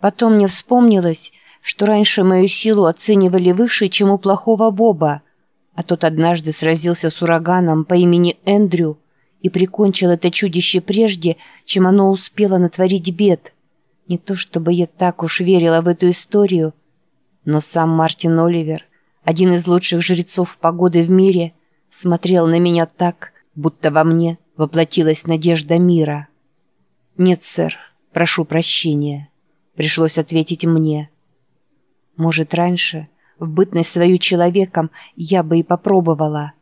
Потом мне вспомнилось, что раньше мою силу оценивали выше, чем у плохого Боба, а тот однажды сразился с ураганом по имени Эндрю и прикончил это чудище прежде, чем оно успело натворить бед. Не то чтобы я так уж верила в эту историю, но сам Мартин Оливер, один из лучших жрецов погоды в мире, смотрел на меня так, будто во мне воплотилась надежда мира. «Нет, сэр, прошу прощения», — пришлось ответить мне. Может, раньше, в бытность свою человеком, я бы и попробовала.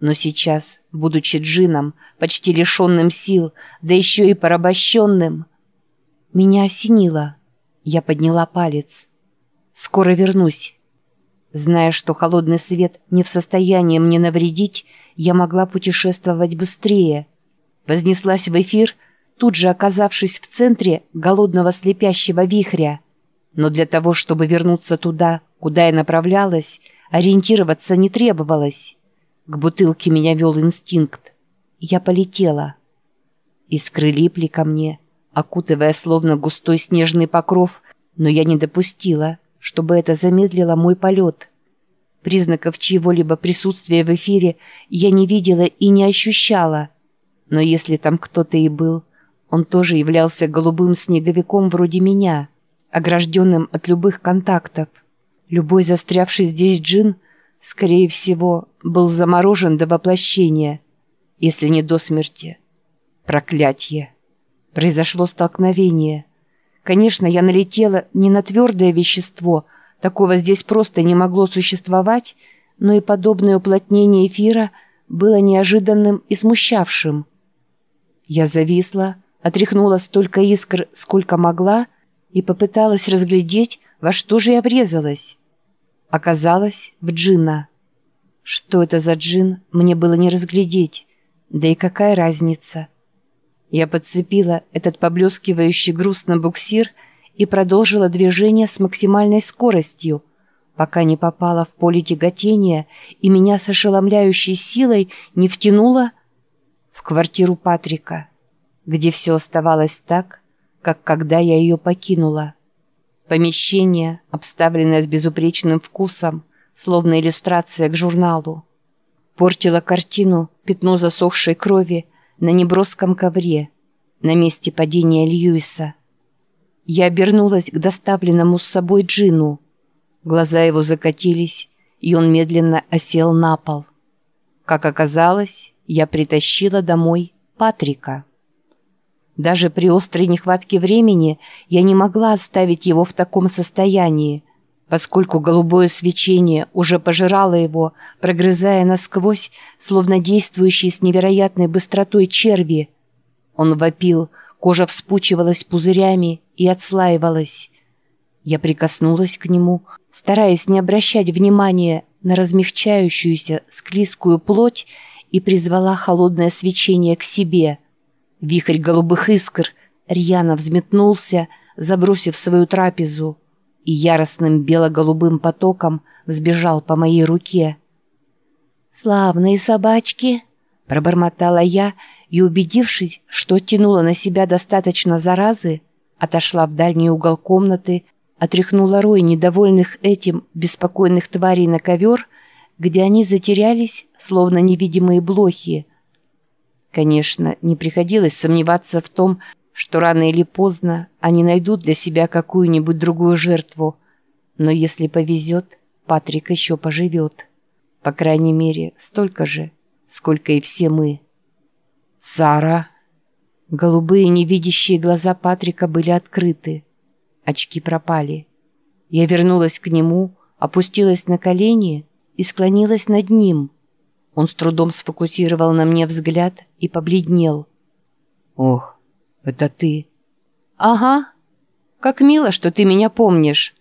Но сейчас, будучи джином, почти лишенным сил, да еще и порабощенным, меня осенило. Я подняла палец. «Скоро вернусь». Зная, что холодный свет не в состоянии мне навредить, я могла путешествовать быстрее. Вознеслась в эфир, тут же оказавшись в центре голодного слепящего вихря. Но для того, чтобы вернуться туда, куда я направлялась, ориентироваться не требовалось. К бутылке меня вел инстинкт. Я полетела. Искры липли ко мне, окутывая словно густой снежный покров, но я не допустила, чтобы это замедлило мой полет. Признаков чьего-либо присутствия в эфире я не видела и не ощущала. Но если там кто-то и был, он тоже являлся голубым снеговиком вроде меня, огражденным от любых контактов. Любой застрявший здесь джин, скорее всего, был заморожен до воплощения, если не до смерти. Проклятье! Произошло столкновение. Конечно, я налетела не на твердое вещество, такого здесь просто не могло существовать, но и подобное уплотнение эфира было неожиданным и смущавшим. Я зависла, отряхнула столько искр, сколько могла, и попыталась разглядеть, во что же я врезалась. Оказалось, в джина. Что это за джин, мне было не разглядеть. Да и какая разница? Я подцепила этот поблескивающий груз на буксир и продолжила движение с максимальной скоростью, пока не попала в поле тяготения и меня с ошеломляющей силой не втянуло в квартиру Патрика, где все оставалось так, как когда я ее покинула. Помещение, обставленное с безупречным вкусом, словно иллюстрация к журналу. Портило картину пятно засохшей крови на неброском ковре, на месте падения Льюиса. Я обернулась к доставленному с собой Джину. Глаза его закатились, и он медленно осел на пол. Как оказалось, я притащила домой Патрика. Даже при острой нехватке времени я не могла оставить его в таком состоянии, поскольку голубое свечение уже пожирало его, прогрызая насквозь, словно действующие с невероятной быстротой черви. Он вопил, кожа вспучивалась пузырями и отслаивалась. Я прикоснулась к нему, стараясь не обращать внимания на размягчающуюся склизкую плоть и призвала холодное свечение к себе. Вихрь голубых искр рьяно взметнулся, забросив свою трапезу и яростным бело-голубым потоком взбежал по моей руке. «Славные собачки!» – пробормотала я и, убедившись, что тянула на себя достаточно заразы, отошла в дальний угол комнаты, отряхнула рой недовольных этим беспокойных тварей на ковер, где они затерялись, словно невидимые блохи. Конечно, не приходилось сомневаться в том, что рано или поздно они найдут для себя какую-нибудь другую жертву. Но если повезет, Патрик еще поживет. По крайней мере, столько же, сколько и все мы. «Сара!» Голубые невидящие глаза Патрика были открыты. Очки пропали. Я вернулась к нему, опустилась на колени и склонилась над ним. Он с трудом сфокусировал на мне взгляд и побледнел. «Ох, это ты?» «Ага. Как мило, что ты меня помнишь.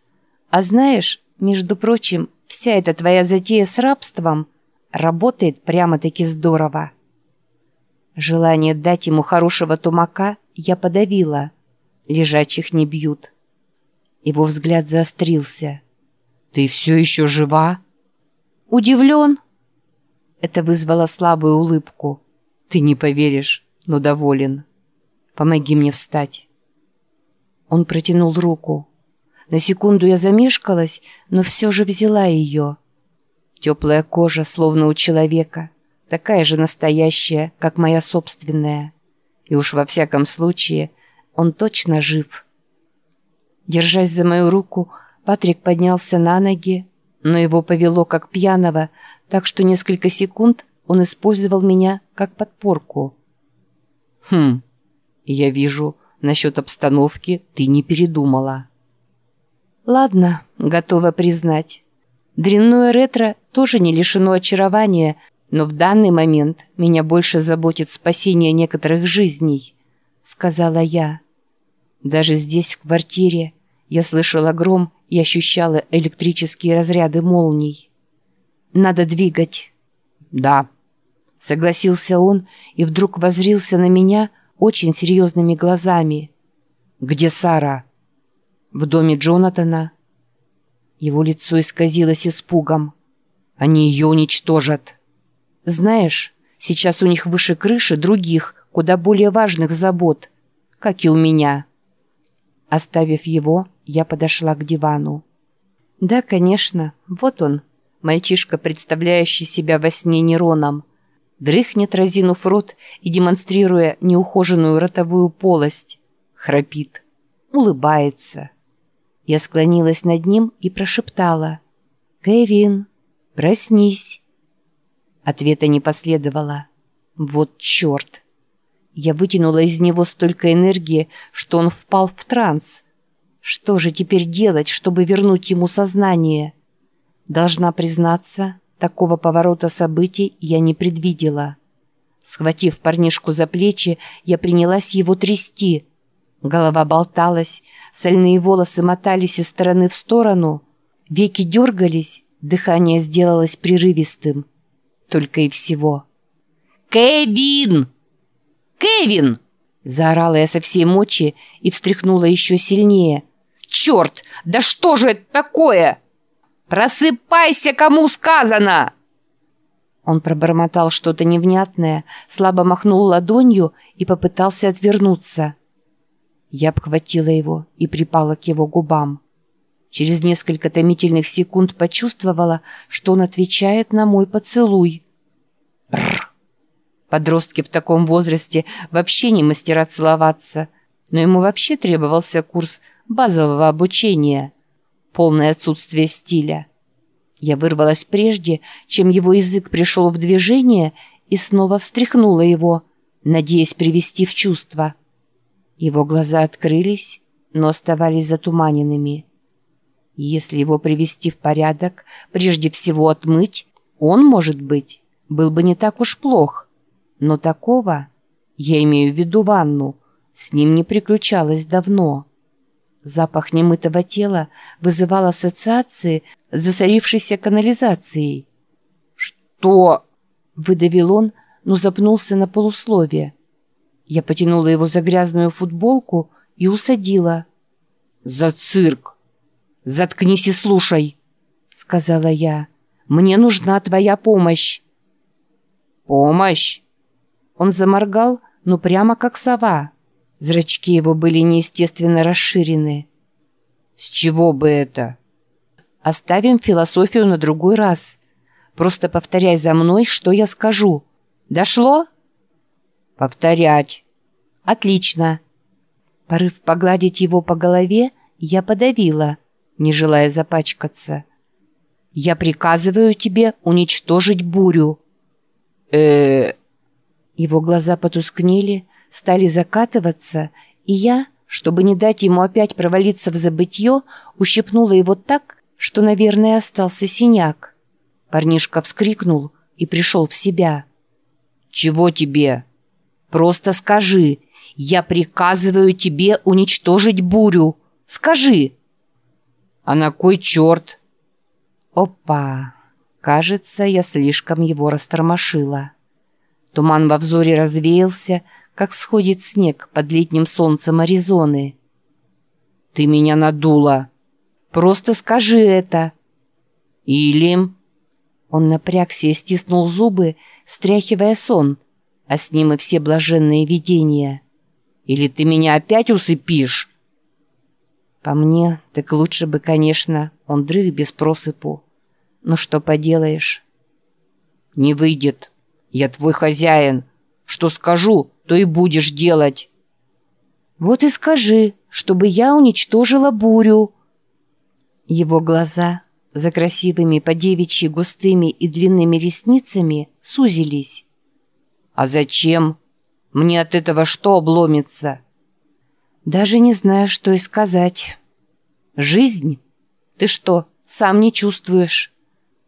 А знаешь, между прочим, вся эта твоя затея с рабством работает прямо-таки здорово». Желание дать ему хорошего тумака я подавила. Лежачих не бьют. Его взгляд заострился. «Ты все еще жива?» «Удивлен?» Это вызвало слабую улыбку. «Ты не поверишь, но доволен». Помоги мне встать». Он протянул руку. На секунду я замешкалась, но все же взяла ее. Теплая кожа, словно у человека, такая же настоящая, как моя собственная. И уж во всяком случае, он точно жив. Держась за мою руку, Патрик поднялся на ноги, но его повело как пьяного, так что несколько секунд он использовал меня как подпорку. «Хм, я вижу, насчет обстановки ты не передумала». «Ладно, готова признать. Дрянное ретро тоже не лишено очарования, но в данный момент меня больше заботит спасение некоторых жизней», — сказала я. Даже здесь, в квартире, я слышала гром и ощущала электрические разряды молний. «Надо двигать». «Да», — согласился он и вдруг возрился на меня очень серьезными глазами. «Где Сара?» «В доме Джонатана». Его лицо исказилось испугом. «Они ее уничтожат». «Знаешь, сейчас у них выше крыши других, куда более важных забот, как и у меня». Оставив его, я подошла к дивану. Да, конечно, вот он, мальчишка, представляющий себя во сне нейроном. Дрыхнет, разинув рот и демонстрируя неухоженную ротовую полость. Храпит. Улыбается. Я склонилась над ним и прошептала. «Кевин, проснись!» Ответа не последовало. «Вот черт!» Я вытянула из него столько энергии, что он впал в транс. Что же теперь делать, чтобы вернуть ему сознание? Должна признаться, такого поворота событий я не предвидела. Схватив парнишку за плечи, я принялась его трясти. Голова болталась, сальные волосы мотались из стороны в сторону, веки дергались, дыхание сделалось прерывистым. Только и всего. «Кевин!» «Кевин!» Заорала я со всей мочи и встряхнула еще сильнее. «Черт! Да что же это такое? Просыпайся, кому сказано!» Он пробормотал что-то невнятное, слабо махнул ладонью и попытался отвернуться. Я обхватила его и припала к его губам. Через несколько томительных секунд почувствовала, что он отвечает на мой поцелуй. Бррр. Подростки в таком возрасте вообще не мастера целоваться, но ему вообще требовался курс базового обучения. Полное отсутствие стиля. Я вырвалась прежде, чем его язык пришел в движение и снова встряхнула его, надеясь привести в чувство. Его глаза открылись, но оставались затуманенными. Если его привести в порядок, прежде всего отмыть, он, может быть, был бы не так уж плох – но такого, я имею в виду ванну, с ним не приключалось давно. Запах немытого тела вызывал ассоциации с засорившейся канализацией. «Что?» – выдавил он, но запнулся на полусловие. Я потянула его за грязную футболку и усадила. «За цирк! Заткнись и слушай!» – сказала я. «Мне нужна твоя помощь!» «Помощь?» Он заморгал, ну прямо как сова. Зрачки его были неестественно расширены. «С чего бы это?» «Оставим философию на другой раз. Просто повторяй за мной, что я скажу. Дошло?» «Повторять». «Отлично». Порыв погладить его по голове я подавила, не желая запачкаться. «Я приказываю тебе уничтожить бурю». «Э-э...» Его глаза потускнели, стали закатываться, и я, чтобы не дать ему опять провалиться в забытье, ущипнула его так, что, наверное, остался синяк. Парнишка вскрикнул и пришел в себя. «Чего тебе?» «Просто скажи. Я приказываю тебе уничтожить бурю. Скажи!» «А на кой черт?» «Опа! Кажется, я слишком его растормошила». Туман во взоре развеялся, как сходит снег под летним солнцем Аризоны. «Ты меня надула!» «Просто скажи это!» «Или...» Он напрягся и стиснул зубы, стряхивая сон, а с ним и все блаженные видения. «Или ты меня опять усыпишь?» По мне, так лучше бы, конечно, он дрых без просыпу. Ну что поделаешь? Не выйдет. Я твой хозяин. Что скажу, то и будешь делать. Вот и скажи, чтобы я уничтожила бурю. Его глаза за красивыми по девичьи густыми и длинными ресницами сузились. «А зачем? Мне от этого что обломится?» «Даже не знаю, что и сказать. Жизнь? Ты что, сам не чувствуешь?»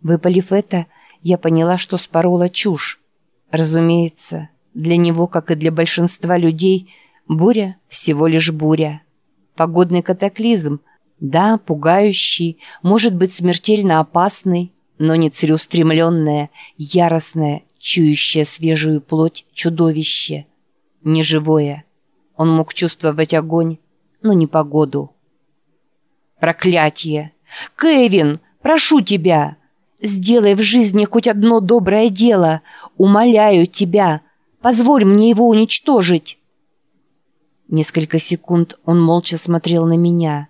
Выпалив это, я поняла, что спорола чушь. Разумеется, для него, как и для большинства людей, буря всего лишь буря. Погодный катаклизм – да, пугающий, может быть смертельно опасный, но не целеустремленное, яростное, чующее свежую плоть чудовище. Неживое. Он мог чувствовать огонь, но не погоду. Проклятие! Кевин, прошу тебя! Сделай в жизни хоть одно доброе дело. Умоляю тебя. Позволь мне его уничтожить. Несколько секунд он молча смотрел на меня.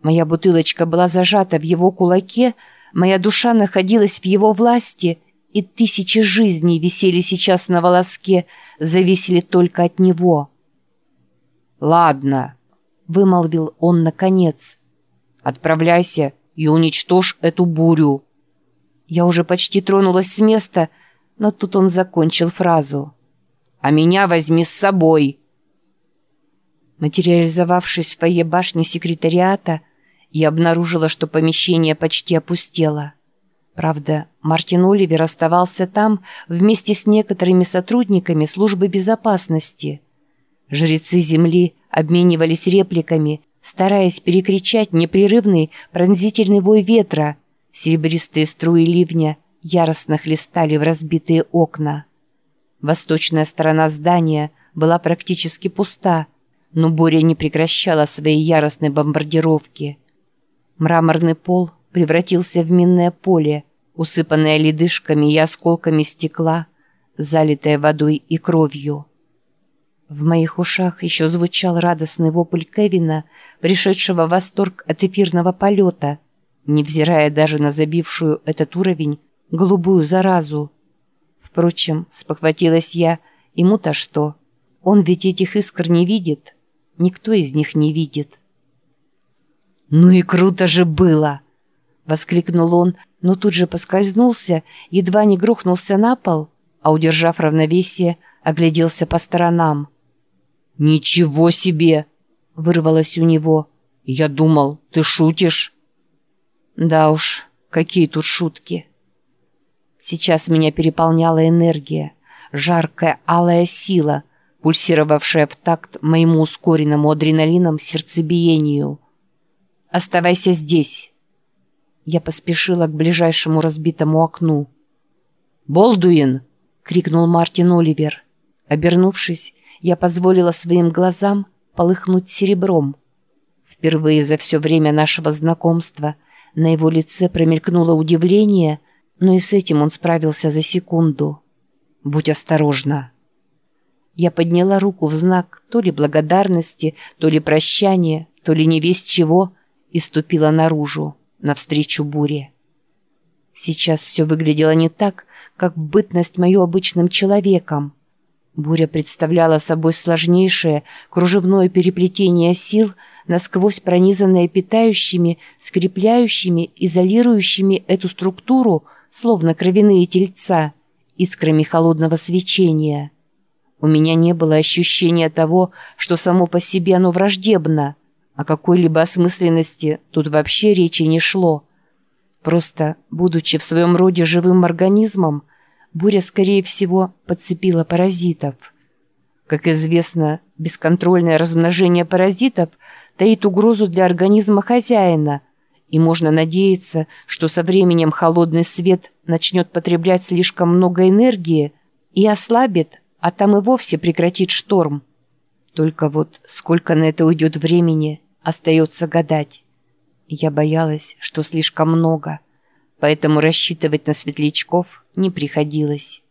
Моя бутылочка была зажата в его кулаке, моя душа находилась в его власти, и тысячи жизней висели сейчас на волоске, зависели только от него. «Ладно», — вымолвил он наконец. «Отправляйся и уничтожь эту бурю». Я уже почти тронулась с места, но тут он закончил фразу. «А меня возьми с собой». Материализовавшись в фойе башни секретариата, я обнаружила, что помещение почти опустело. Правда, Мартин Оливер оставался там вместе с некоторыми сотрудниками службы безопасности. Жрецы Земли обменивались репликами, стараясь перекричать непрерывный пронзительный вой ветра. Серебристые струи ливня яростно хлестали в разбитые окна. Восточная сторона здания была практически пуста, но буря не прекращала своей яростной бомбардировки – Мраморный пол превратился в минное поле, усыпанное ледышками и осколками стекла, залитое водой и кровью. В моих ушах еще звучал радостный вопль Кевина, пришедшего в восторг от эфирного полета, невзирая даже на забившую этот уровень голубую заразу. Впрочем, спохватилась я, ему-то что? Он ведь этих искр не видит. Никто из них не видит. «Ну и круто же было!» Воскликнул он, но тут же поскользнулся, едва не грохнулся на пол, а, удержав равновесие, огляделся по сторонам. «Ничего себе!» — вырвалось у него. «Я думал, ты шутишь?» «Да уж, какие тут шутки!» Сейчас меня переполняла энергия, жаркая алая сила, пульсировавшая в такт моему ускоренному адреналином сердцебиению — Оставайся здесь!» Я поспешила к ближайшему разбитому окну. «Болдуин!» — крикнул Мартин Оливер. Обернувшись, я позволила своим глазам полыхнуть серебром. Впервые за все время нашего знакомства на его лице промелькнуло удивление, но и с этим он справился за секунду. «Будь осторожна!» Я подняла руку в знак то ли благодарности, то ли прощания, то ли не весть чего — и ступила наружу, навстречу буре. Сейчас все выглядело не так, как в бытность мою обычным человеком. Буря представляла собой сложнейшее кружевное переплетение сил, насквозь пронизанное питающими, скрепляющими, изолирующими эту структуру, словно кровяные тельца, искрами холодного свечения. У меня не было ощущения того, что само по себе оно враждебно – о какой-либо осмысленности тут вообще речи не шло. Просто, будучи в своем роде живым организмом, буря, скорее всего, подцепила паразитов. Как известно, бесконтрольное размножение паразитов таит угрозу для организма хозяина, и можно надеяться, что со временем холодный свет начнет потреблять слишком много энергии и ослабит, а там и вовсе прекратит шторм. Только вот сколько на это уйдет времени – Остается гадать. Я боялась, что слишком много, поэтому рассчитывать на светлячков не приходилось.